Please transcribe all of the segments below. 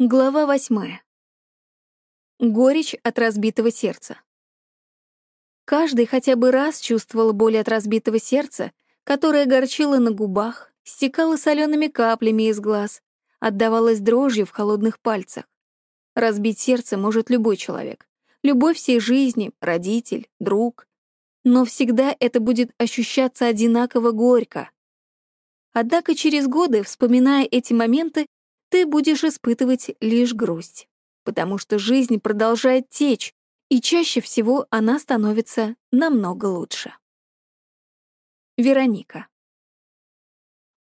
Глава восьмая. Горечь от разбитого сердца. Каждый хотя бы раз чувствовал боль от разбитого сердца, которая горчила на губах, стекала солеными каплями из глаз, отдавалась дрожью в холодных пальцах. Разбить сердце может любой человек, любой всей жизни, родитель, друг. Но всегда это будет ощущаться одинаково горько. Однако через годы, вспоминая эти моменты, ты будешь испытывать лишь грусть, потому что жизнь продолжает течь, и чаще всего она становится намного лучше. Вероника.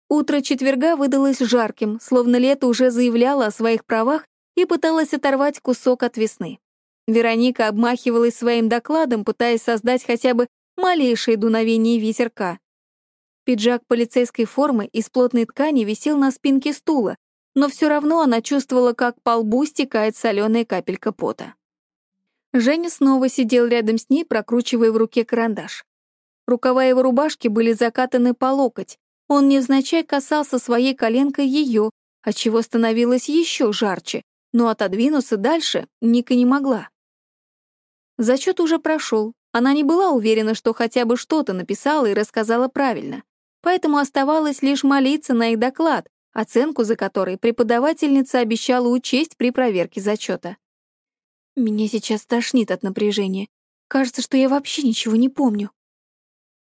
Утро четверга выдалось жарким, словно лето уже заявляло о своих правах и пыталась оторвать кусок от весны. Вероника обмахивалась своим докладом, пытаясь создать хотя бы малейшее дуновение ветерка. Пиджак полицейской формы из плотной ткани висел на спинке стула, но все равно она чувствовала, как по лбу стекает соленая капелька пота. Женя снова сидел рядом с ней, прокручивая в руке карандаш. Рукава его рубашки были закатаны по локоть. Он невзначай касался своей коленкой ее, отчего становилось еще жарче, но отодвинуться дальше Ника не могла. Зачет уже прошел. Она не была уверена, что хотя бы что-то написала и рассказала правильно. Поэтому оставалось лишь молиться на их доклад, оценку за которой преподавательница обещала учесть при проверке зачета. Меня сейчас тошнит от напряжения. Кажется, что я вообще ничего не помню.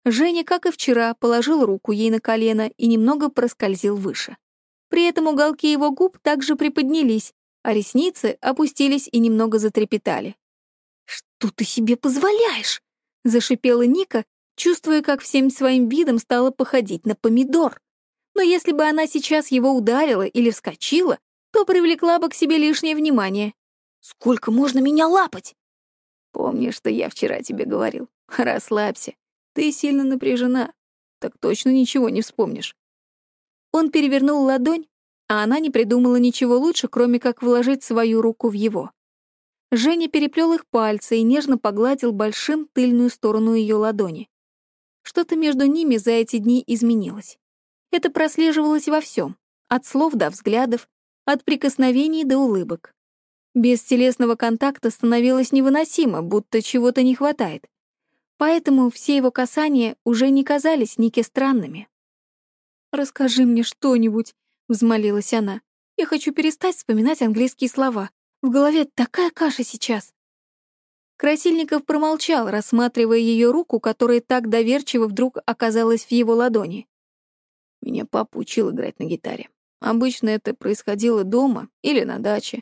Женя, как и вчера, положил руку ей на колено и немного проскользил выше. При этом уголки его губ также приподнялись, а ресницы опустились и немного затрепетали. «Что ты себе позволяешь?» — зашипела Ника, чувствуя, как всем своим видом стала походить на помидор но если бы она сейчас его ударила или вскочила, то привлекла бы к себе лишнее внимание. «Сколько можно меня лапать?» «Помнишь, что я вчера тебе говорил? Расслабься. Ты сильно напряжена. Так точно ничего не вспомнишь». Он перевернул ладонь, а она не придумала ничего лучше, кроме как вложить свою руку в его. Женя переплел их пальцы и нежно погладил большим тыльную сторону ее ладони. Что-то между ними за эти дни изменилось. Это прослеживалось во всем, от слов до взглядов, от прикосновений до улыбок. Без телесного контакта становилось невыносимо, будто чего-то не хватает. Поэтому все его касания уже не казались Нике странными. «Расскажи мне что-нибудь», — взмолилась она. «Я хочу перестать вспоминать английские слова. В голове такая каша сейчас». Красильников промолчал, рассматривая ее руку, которая так доверчиво вдруг оказалась в его ладони. Меня папа учил играть на гитаре. Обычно это происходило дома или на даче.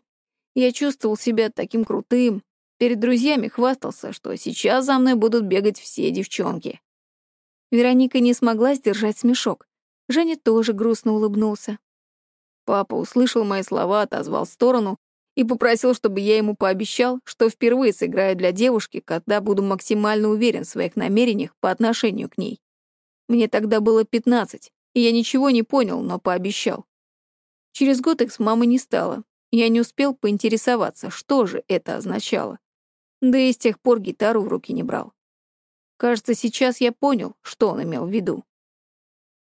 Я чувствовал себя таким крутым. Перед друзьями хвастался, что сейчас за мной будут бегать все девчонки. Вероника не смогла сдержать смешок. Женя тоже грустно улыбнулся. Папа услышал мои слова, отозвал в сторону и попросил, чтобы я ему пообещал, что впервые сыграю для девушки, когда буду максимально уверен в своих намерениях по отношению к ней. Мне тогда было пятнадцать, и я ничего не понял, но пообещал. Через год их с мамой не стало. Я не успел поинтересоваться, что же это означало. Да и с тех пор гитару в руки не брал. Кажется, сейчас я понял, что он имел в виду.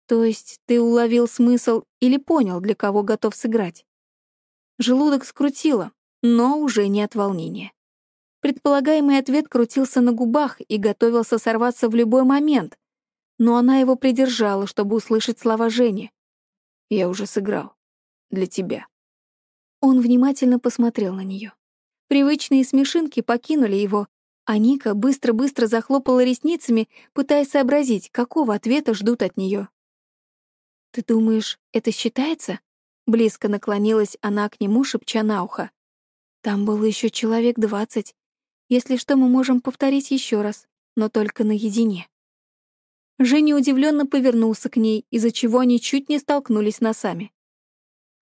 То есть ты уловил смысл или понял, для кого готов сыграть? Желудок скрутило, но уже не от волнения. Предполагаемый ответ крутился на губах и готовился сорваться в любой момент, но она его придержала, чтобы услышать слова Жени. «Я уже сыграл. Для тебя». Он внимательно посмотрел на нее. Привычные смешинки покинули его, а Ника быстро-быстро захлопала ресницами, пытаясь сообразить, какого ответа ждут от нее. «Ты думаешь, это считается?» Близко наклонилась она к нему, шепча на ухо. «Там было еще человек двадцать. Если что, мы можем повторить еще раз, но только наедине». Женя удивленно повернулся к ней, из-за чего они чуть не столкнулись носами.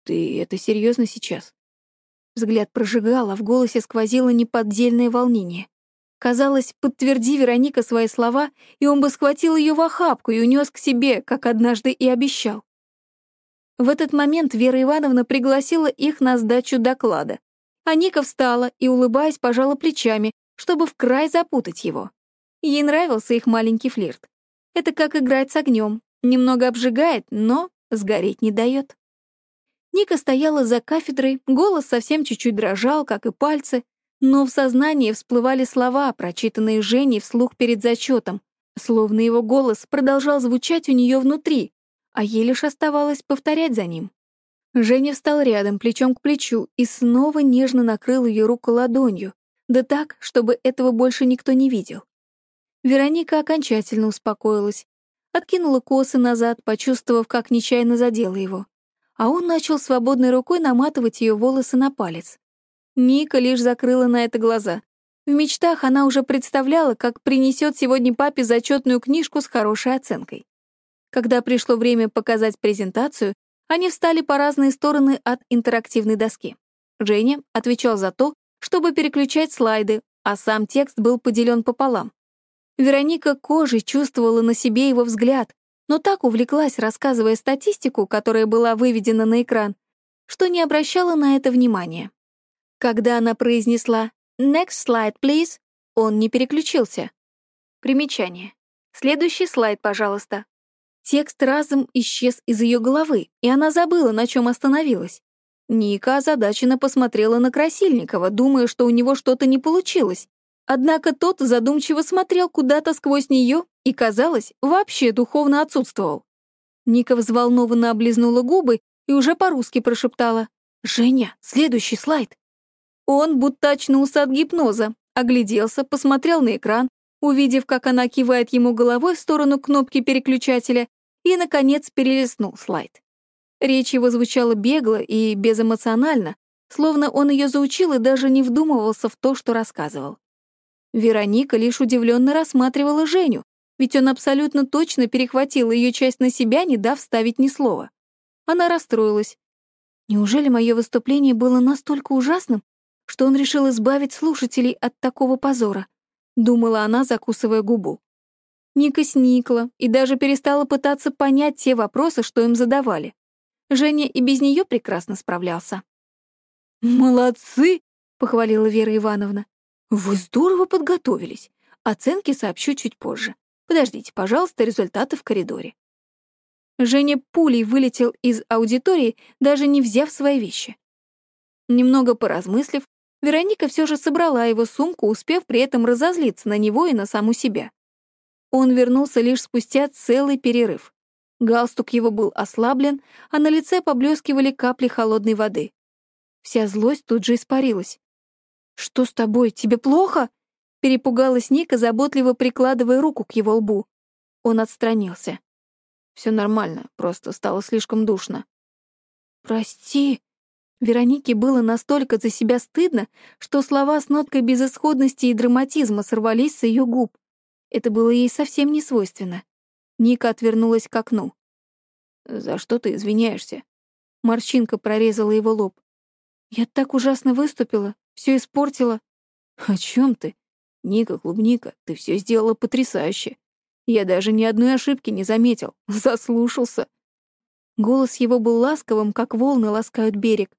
«Ты это серьезно сейчас?» Взгляд прожигал, а в голосе сквозило неподдельное волнение. Казалось, подтверди Вероника свои слова, и он бы схватил ее в охапку и унес к себе, как однажды и обещал. В этот момент Вера Ивановна пригласила их на сдачу доклада. А Ника встала и, улыбаясь, пожала плечами, чтобы в край запутать его. Ей нравился их маленький флирт. Это как играть с огнем. Немного обжигает, но сгореть не дает. Ника стояла за кафедрой, голос совсем чуть-чуть дрожал, как и пальцы, но в сознании всплывали слова, прочитанные Женей вслух перед зачетом, словно его голос продолжал звучать у нее внутри, а ей лишь оставалось повторять за ним. Женя встал рядом, плечом к плечу, и снова нежно накрыл ее руку ладонью, да так, чтобы этого больше никто не видел. Вероника окончательно успокоилась, откинула косы назад, почувствовав, как нечаянно задела его. А он начал свободной рукой наматывать ее волосы на палец. Ника лишь закрыла на это глаза. В мечтах она уже представляла, как принесет сегодня папе зачетную книжку с хорошей оценкой. Когда пришло время показать презентацию, они встали по разные стороны от интерактивной доски. Женя отвечал за то, чтобы переключать слайды, а сам текст был поделен пополам. Вероника кожей чувствовала на себе его взгляд, но так увлеклась, рассказывая статистику, которая была выведена на экран, что не обращала на это внимания. Когда она произнесла «Next slide, please», он не переключился. Примечание. Следующий слайд, пожалуйста. Текст разом исчез из ее головы, и она забыла, на чем остановилась. Ника озадаченно посмотрела на Красильникова, думая, что у него что-то не получилось. Однако тот задумчиво смотрел куда-то сквозь нее и, казалось, вообще духовно отсутствовал. Ника взволнованно облизнула губы и уже по-русски прошептала «Женя, следующий слайд». Он будто очнулся от гипноза, огляделся, посмотрел на экран, увидев, как она кивает ему головой в сторону кнопки переключателя, и, наконец, перелистнул слайд. Речь его звучала бегло и безэмоционально, словно он ее заучил и даже не вдумывался в то, что рассказывал. Вероника лишь удивленно рассматривала Женю, ведь он абсолютно точно перехватил ее часть на себя, не дав ставить ни слова. Она расстроилась. Неужели мое выступление было настолько ужасным, что он решил избавить слушателей от такого позора, думала она, закусывая губу. Ника сникла и даже перестала пытаться понять те вопросы, что им задавали. Женя и без нее прекрасно справлялся. «Молодцы!» — похвалила Вера Ивановна. «Вы здорово подготовились. Оценки сообщу чуть позже. Подождите, пожалуйста, результаты в коридоре». Женя пулей вылетел из аудитории, даже не взяв свои вещи. Немного поразмыслив, Вероника все же собрала его сумку, успев при этом разозлиться на него и на саму себя. Он вернулся лишь спустя целый перерыв. Галстук его был ослаблен, а на лице поблескивали капли холодной воды. Вся злость тут же испарилась. «Что с тобой? Тебе плохо?» Перепугалась Ника, заботливо прикладывая руку к его лбу. Он отстранился. Все нормально, просто стало слишком душно». «Прости», Веронике было настолько за себя стыдно, что слова с ноткой безысходности и драматизма сорвались с ее губ. Это было ей совсем не свойственно. Ника отвернулась к окну. «За что ты извиняешься?» Морщинка прорезала его лоб. «Я так ужасно выступила, все испортила». «О чем ты? Ника, клубника, ты все сделала потрясающе. Я даже ни одной ошибки не заметил, заслушался». Голос его был ласковым, как волны ласкают берег.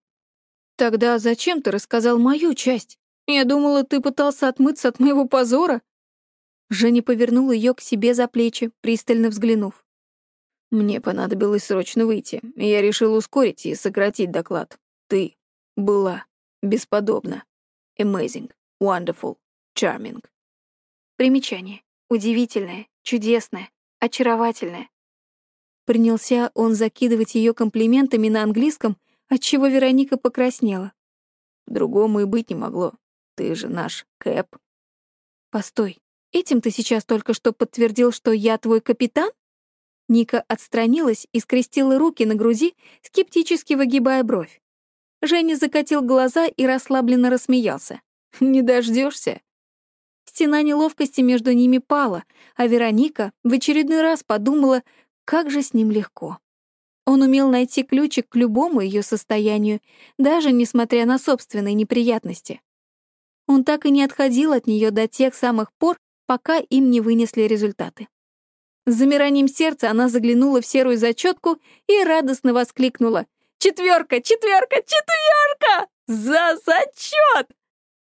«Тогда зачем ты рассказал мою часть? Я думала, ты пытался отмыться от моего позора». Женя повернул ее к себе за плечи, пристально взглянув. «Мне понадобилось срочно выйти, я решил ускорить и сократить доклад. Ты была бесподобна. Amazing, wonderful, charming». Примечание. Удивительное, чудесное, очаровательное. Принялся он закидывать ее комплиментами на английском — отчего Вероника покраснела. Другому и быть не могло. Ты же наш Кэп. Постой, этим ты сейчас только что подтвердил, что я твой капитан? Ника отстранилась и скрестила руки на груди, скептически выгибая бровь. Женя закатил глаза и расслабленно рассмеялся. «Не дождешься. Стена неловкости между ними пала, а Вероника в очередной раз подумала, как же с ним легко. Он умел найти ключик к любому ее состоянию, даже несмотря на собственные неприятности. Он так и не отходил от нее до тех самых пор, пока им не вынесли результаты. С замиранием сердца она заглянула в серую зачетку и радостно воскликнула. «Четверка! Четверка! Четверка! За зачет!»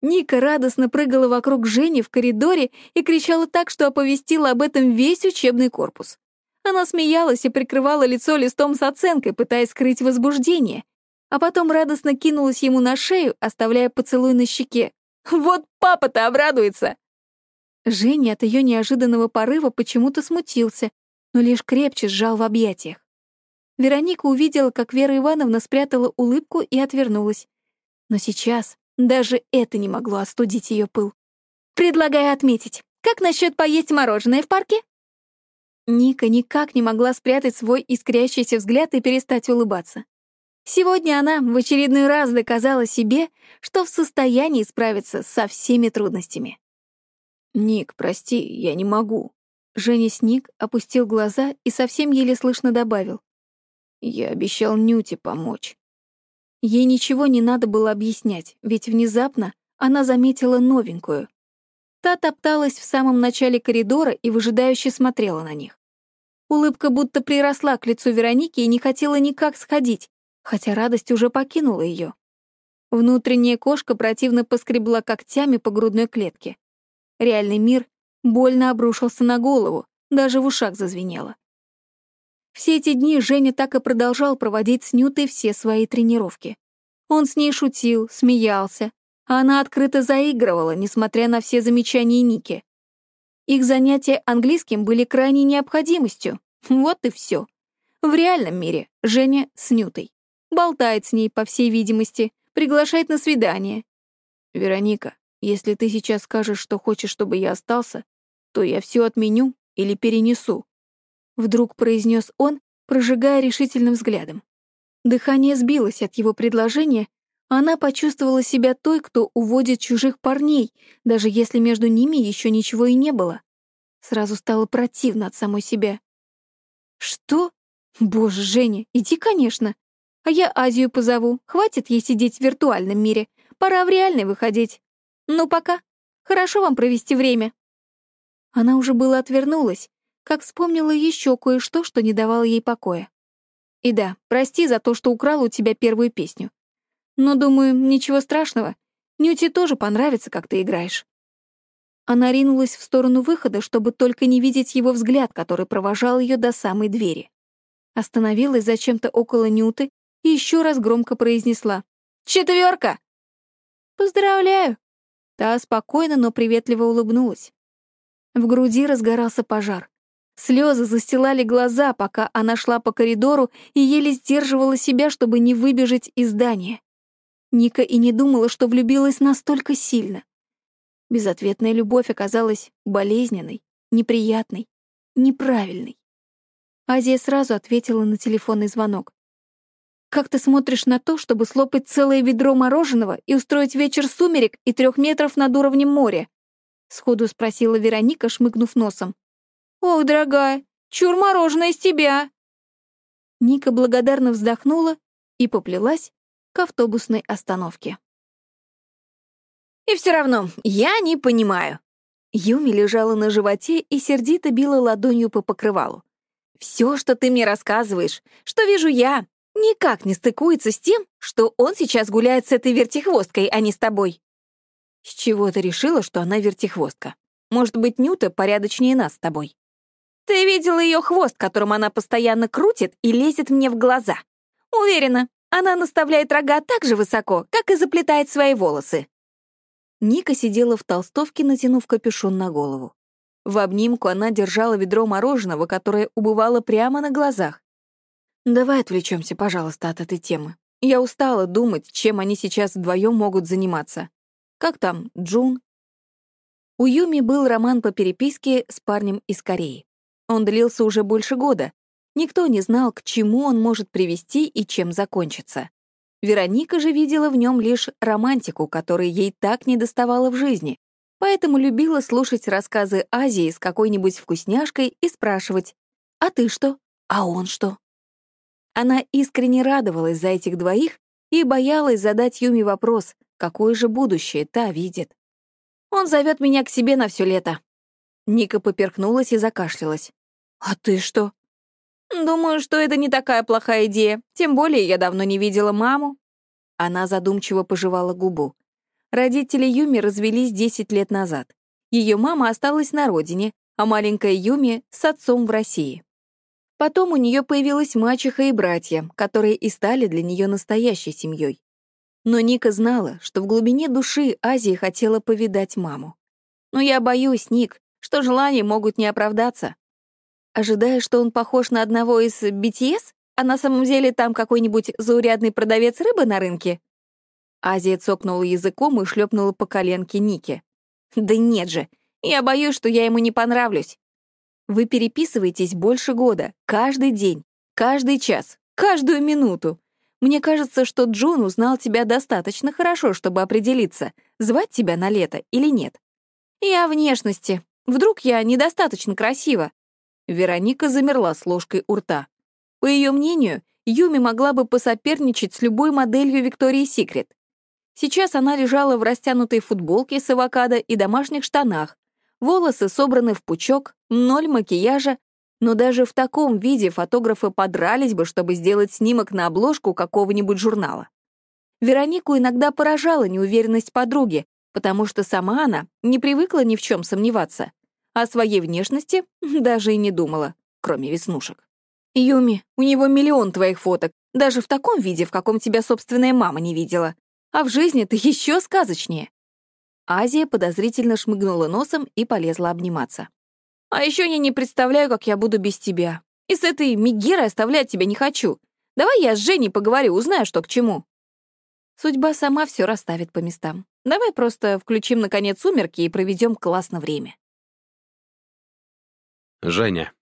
Ника радостно прыгала вокруг Жени в коридоре и кричала так, что оповестила об этом весь учебный корпус. Она смеялась и прикрывала лицо листом с оценкой, пытаясь скрыть возбуждение. а потом радостно кинулась ему на шею, оставляя поцелуй на щеке. «Вот папа-то обрадуется!» Женя от ее неожиданного порыва почему-то смутился, но лишь крепче сжал в объятиях. Вероника увидела, как Вера Ивановна спрятала улыбку и отвернулась. Но сейчас даже это не могло остудить ее пыл. «Предлагаю отметить, как насчет поесть мороженое в парке?» Ника никак не могла спрятать свой искрящийся взгляд и перестать улыбаться. Сегодня она в очередной раз доказала себе, что в состоянии справиться со всеми трудностями. «Ник, прости, я не могу». Женя сник, опустил глаза и совсем еле слышно добавил. «Я обещал Нюте помочь». Ей ничего не надо было объяснять, ведь внезапно она заметила новенькую. Та топталась в самом начале коридора и выжидающе смотрела на них. Улыбка будто приросла к лицу Вероники и не хотела никак сходить, хотя радость уже покинула ее. Внутренняя кошка противно поскребла когтями по грудной клетке. Реальный мир больно обрушился на голову, даже в ушах зазвенело. Все эти дни Женя так и продолжал проводить с Нютой все свои тренировки. Он с ней шутил, смеялся, а она открыто заигрывала, несмотря на все замечания Ники. Их занятия английским были крайней необходимостью. Вот и все. В реальном мире Женя с Нютой. Болтает с ней, по всей видимости, приглашает на свидание. «Вероника, если ты сейчас скажешь, что хочешь, чтобы я остался, то я все отменю или перенесу», — вдруг произнес он, прожигая решительным взглядом. Дыхание сбилось от его предложения, она почувствовала себя той, кто уводит чужих парней, даже если между ними еще ничего и не было. Сразу стало противно от самой себя. «Что? Боже, Женя, иди, конечно. А я Азию позову. Хватит ей сидеть в виртуальном мире. Пора в реальный выходить. Ну, пока. Хорошо вам провести время». Она уже было отвернулась, как вспомнила еще кое-что, что не давало ей покоя. И да, прости за то, что украла у тебя первую песню. Но, думаю, ничего страшного. Нюте тоже понравится, как ты играешь. Она ринулась в сторону выхода, чтобы только не видеть его взгляд, который провожал ее до самой двери. Остановилась зачем-то около Нюты и еще раз громко произнесла «Четверка!» «Поздравляю!» Та спокойно, но приветливо улыбнулась. В груди разгорался пожар. Слезы застилали глаза, пока она шла по коридору и еле сдерживала себя, чтобы не выбежать из здания. Ника и не думала, что влюбилась настолько сильно. Безответная любовь оказалась болезненной, неприятной, неправильной. Азия сразу ответила на телефонный звонок. Как ты смотришь на то, чтобы слопать целое ведро мороженого и устроить вечер сумерек и трех метров над уровнем моря?» Сходу спросила Вероника, шмыгнув носом. «Ох, дорогая, чур мороженое из тебя!» Ника благодарно вздохнула и поплелась к автобусной остановке. «И все равно, я не понимаю». Юми лежала на животе и сердито била ладонью по покрывалу. «Все, что ты мне рассказываешь, что вижу я, никак не стыкуется с тем, что он сейчас гуляет с этой вертихвосткой, а не с тобой. С чего ты решила, что она вертихвостка? Может быть, Нюта порядочнее нас с тобой? Ты видела ее хвост, которым она постоянно крутит и лезет мне в глаза. Уверена, она наставляет рога так же высоко, как и заплетает свои волосы. Ника сидела в толстовке, натянув капюшон на голову. В обнимку она держала ведро мороженого, которое убывало прямо на глазах. Давай отвлечемся, пожалуйста, от этой темы. Я устала думать, чем они сейчас вдвоем могут заниматься. Как там, Джун? У Юми был роман по переписке с парнем из Кореи. Он длился уже больше года. Никто не знал, к чему он может привести и чем закончиться. Вероника же видела в нем лишь романтику, которой ей так не доставало в жизни, поэтому любила слушать рассказы Азии с какой-нибудь вкусняшкой и спрашивать «А ты что? А он что?» Она искренне радовалась за этих двоих и боялась задать Юми вопрос, какое же будущее та видит. «Он зовет меня к себе на все лето». Ника поперхнулась и закашлялась. «А ты что?» «Думаю, что это не такая плохая идея, тем более я давно не видела маму». Она задумчиво пожевала губу. Родители Юми развелись 10 лет назад. Ее мама осталась на родине, а маленькая Юми — с отцом в России. Потом у нее появилась мачеха и братья, которые и стали для нее настоящей семьей. Но Ника знала, что в глубине души Азия хотела повидать маму. «Но я боюсь, Ник, что желания могут не оправдаться». Ожидая, что он похож на одного из BTS, а на самом деле там какой-нибудь заурядный продавец рыбы на рынке? Азия цокнула языком и шлепнула по коленке Нике. «Да нет же, я боюсь, что я ему не понравлюсь. Вы переписываетесь больше года, каждый день, каждый час, каждую минуту. Мне кажется, что Джон узнал тебя достаточно хорошо, чтобы определиться, звать тебя на лето или нет. И о внешности. Вдруг я недостаточно красива?» Вероника замерла с ложкой у рта. По ее мнению, Юми могла бы посоперничать с любой моделью Виктории Секрет. Сейчас она лежала в растянутой футболке с авокадо и домашних штанах, Волосы собраны в пучок, ноль макияжа, но даже в таком виде фотографы подрались бы, чтобы сделать снимок на обложку какого-нибудь журнала. Веронику иногда поражала неуверенность подруги, потому что сама она не привыкла ни в чем сомневаться. О своей внешности даже и не думала, кроме веснушек. «Юми, у него миллион твоих фоток, даже в таком виде, в каком тебя собственная мама не видела. А в жизни ты еще сказочнее. Азия подозрительно шмыгнула носом и полезла обниматься. «А еще я не представляю, как я буду без тебя. И с этой Мегерой оставлять тебя не хочу. Давай я с Женей поговорю, узнаю, что к чему». Судьба сама все расставит по местам. Давай просто включим, наконец, сумерки и проведем классно время. Женя.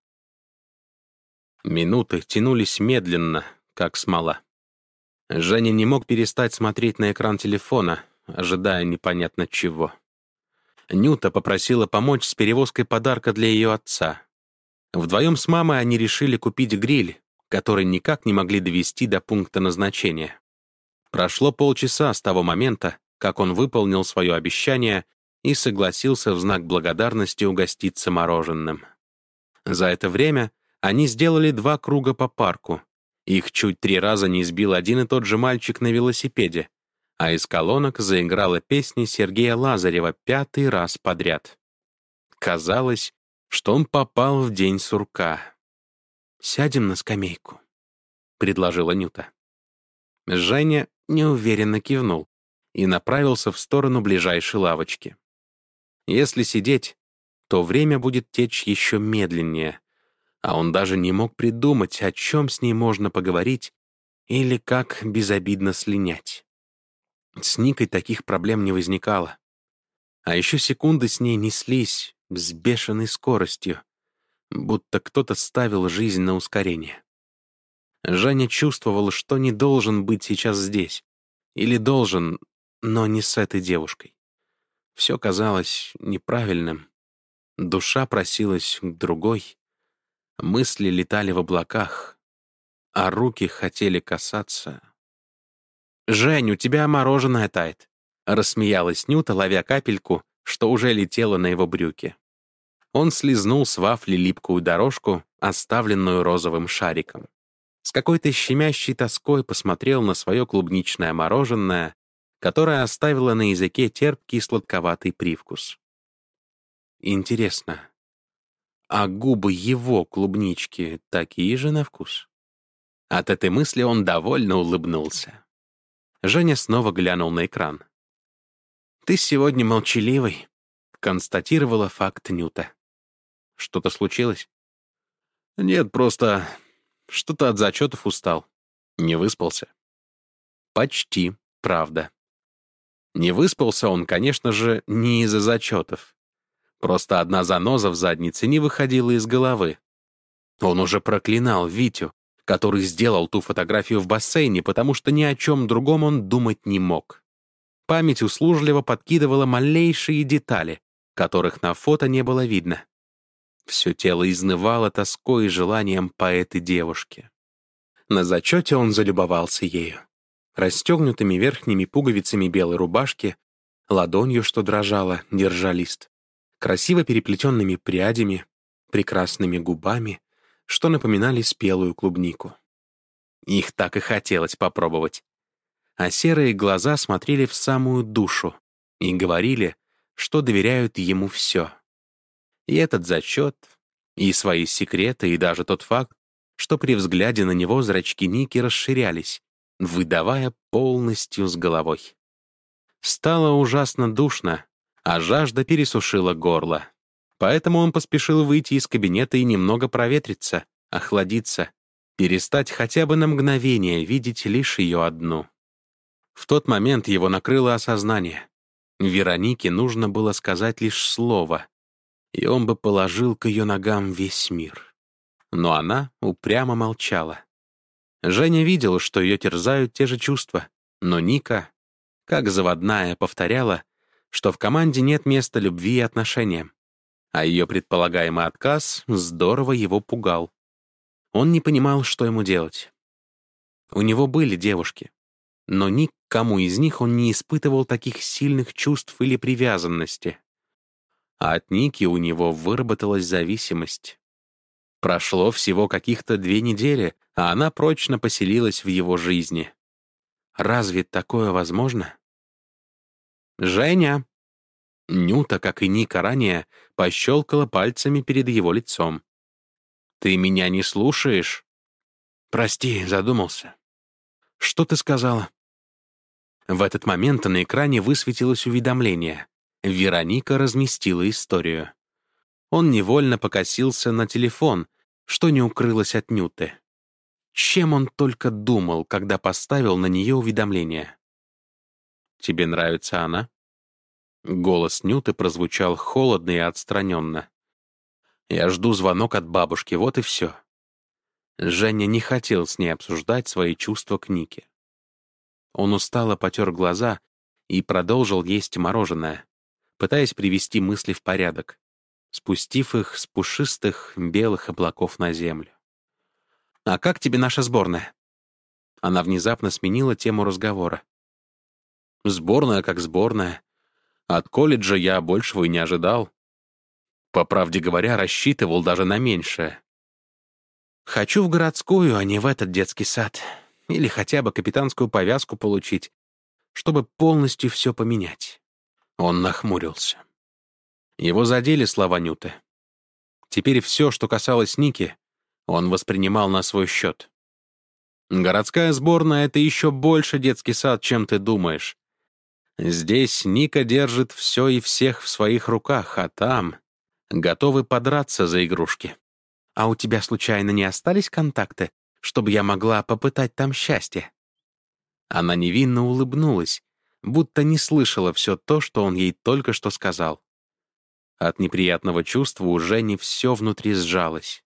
Минуты тянулись медленно, как смола. Женя не мог перестать смотреть на экран телефона, ожидая непонятно чего. Нюта попросила помочь с перевозкой подарка для ее отца. Вдвоем с мамой они решили купить гриль, который никак не могли довести до пункта назначения. Прошло полчаса с того момента, как он выполнил свое обещание и согласился в знак благодарности угоститься мороженым. За это время они сделали два круга по парку. Их чуть три раза не сбил один и тот же мальчик на велосипеде, а из колонок заиграла песня Сергея Лазарева пятый раз подряд. Казалось, что он попал в день сурка. «Сядем на скамейку», — предложила Нюта. Женя неуверенно кивнул и направился в сторону ближайшей лавочки. Если сидеть, то время будет течь еще медленнее, а он даже не мог придумать, о чем с ней можно поговорить или как безобидно слинять. С Никой таких проблем не возникало. А еще секунды с ней неслись с бешеной скоростью, будто кто-то ставил жизнь на ускорение. Женя чувствовал, что не должен быть сейчас здесь. Или должен, но не с этой девушкой. Все казалось неправильным. Душа просилась к другой. Мысли летали в облаках, а руки хотели касаться «Жень, у тебя мороженое тает», — рассмеялась Нюта, ловя капельку, что уже летела на его брюки. Он слизнул с вафли липкую дорожку, оставленную розовым шариком. С какой-то щемящей тоской посмотрел на свое клубничное мороженое, которое оставило на языке терпкий сладковатый привкус. Интересно, а губы его клубнички такие же на вкус? От этой мысли он довольно улыбнулся. Женя снова глянул на экран. «Ты сегодня молчаливый», — констатировала факт Нюта. «Что-то случилось?» «Нет, просто что-то от зачетов устал. Не выспался». «Почти, правда». Не выспался он, конечно же, не из-за зачетов. Просто одна заноза в заднице не выходила из головы. Он уже проклинал Витю, который сделал ту фотографию в бассейне, потому что ни о чем другом он думать не мог. Память услужливо подкидывала малейшие детали, которых на фото не было видно. Все тело изнывало тоской и желанием по этой девушке. На зачете он залюбовался ею. Расстегнутыми верхними пуговицами белой рубашки, ладонью, что дрожала, держа лист, красиво переплетенными прядями, прекрасными губами, что напоминали спелую клубнику. Их так и хотелось попробовать. А серые глаза смотрели в самую душу и говорили, что доверяют ему все. И этот зачет, и свои секреты, и даже тот факт, что при взгляде на него зрачки Ники расширялись, выдавая полностью с головой. Стало ужасно душно, а жажда пересушила горло. Поэтому он поспешил выйти из кабинета и немного проветриться, охладиться, перестать хотя бы на мгновение видеть лишь ее одну. В тот момент его накрыло осознание. Веронике нужно было сказать лишь слово, и он бы положил к ее ногам весь мир. Но она упрямо молчала. Женя видел, что ее терзают те же чувства, но Ника, как заводная, повторяла, что в команде нет места любви и отношениям, а ее предполагаемый отказ здорово его пугал. Он не понимал, что ему делать. У него были девушки, но ни к кому из них он не испытывал таких сильных чувств или привязанности. А от Ники у него выработалась зависимость. Прошло всего каких-то две недели, а она прочно поселилась в его жизни. Разве такое возможно? «Женя!» Нюта, как и Ника ранее, пощелкала пальцами перед его лицом. «Ты меня не слушаешь?» «Прости, задумался». «Что ты сказала?» В этот момент на экране высветилось уведомление. Вероника разместила историю. Он невольно покосился на телефон, что не укрылось от Нюты. Чем он только думал, когда поставил на нее уведомление? «Тебе нравится она?» Голос Нюты прозвучал холодно и отстраненно. Я жду звонок от бабушки, вот и все. Женя не хотел с ней обсуждать свои чувства к Нике. Он устало потер глаза и продолжил есть мороженое, пытаясь привести мысли в порядок, спустив их с пушистых белых облаков на землю. «А как тебе наша сборная?» Она внезапно сменила тему разговора. «Сборная как сборная. От колледжа я большего и не ожидал. По правде говоря, рассчитывал даже на меньшее. Хочу в городскую, а не в этот детский сад. Или хотя бы капитанскую повязку получить, чтобы полностью все поменять. Он нахмурился. Его задели слова Нюты. Теперь все, что касалось Ники, он воспринимал на свой счет. Городская сборная — это еще больше детский сад, чем ты думаешь. Здесь Ника держит все и всех в своих руках, а там готовы подраться за игрушки. А у тебя случайно не остались контакты, чтобы я могла попытать там счастье?» Она невинно улыбнулась, будто не слышала все то, что он ей только что сказал. От неприятного чувства уже не все внутри сжалось.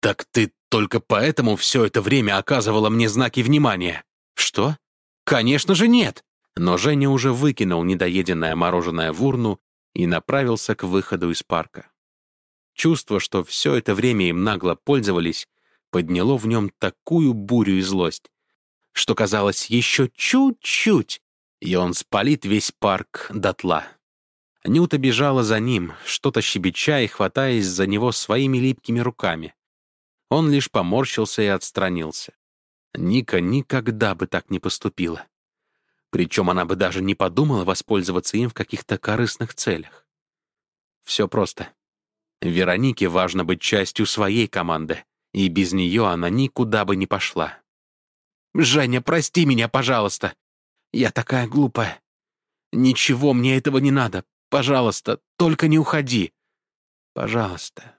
«Так ты только поэтому все это время оказывала мне знаки внимания?» «Что?» «Конечно же нет!» Но Женя уже выкинул недоеденное мороженое в урну и направился к выходу из парка. Чувство, что все это время им нагло пользовались, подняло в нем такую бурю и злость, что казалось еще чуть-чуть, и он спалит весь парк дотла. Нюта бежала за ним, что-то щебеча и хватаясь за него своими липкими руками. Он лишь поморщился и отстранился. Ника никогда бы так не поступила. Причем она бы даже не подумала воспользоваться им в каких-то корыстных целях. Все просто. Веронике важно быть частью своей команды, и без нее она никуда бы не пошла. «Женя, прости меня, пожалуйста. Я такая глупая. Ничего, мне этого не надо. Пожалуйста, только не уходи. Пожалуйста».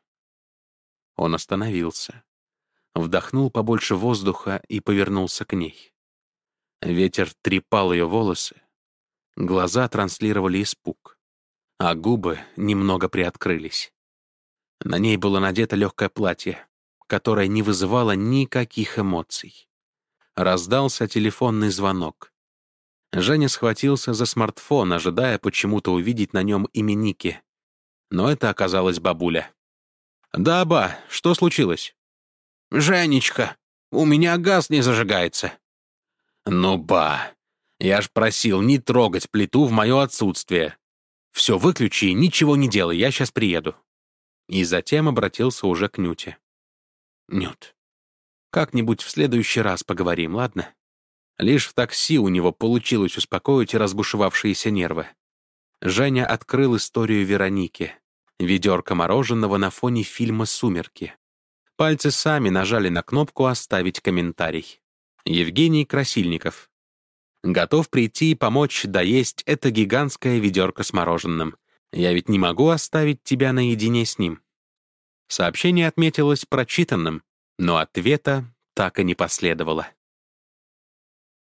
Он остановился, вдохнул побольше воздуха и повернулся к ней. Ветер трепал ее волосы. Глаза транслировали испуг, а губы немного приоткрылись. На ней было надето легкое платье, которое не вызывало никаких эмоций. Раздался телефонный звонок. Женя схватился за смартфон, ожидая почему-то увидеть на нем имя Ники. Но это оказалась бабуля. «Да, ба, что случилось?» «Женечка, у меня газ не зажигается», «Ну ба! Я ж просил не трогать плиту в мое отсутствие. Все, выключи ничего не делай, я сейчас приеду». И затем обратился уже к Нюте. «Нют, как-нибудь в следующий раз поговорим, ладно?» Лишь в такси у него получилось успокоить разбушевавшиеся нервы. Женя открыл историю Вероники, ведерко мороженого на фоне фильма «Сумерки». Пальцы сами нажали на кнопку «Оставить комментарий». Евгений Красильников. Готов прийти и помочь доесть это гигантское ведерко с мороженым. Я ведь не могу оставить тебя наедине с ним. Сообщение отметилось прочитанным, но ответа так и не последовало.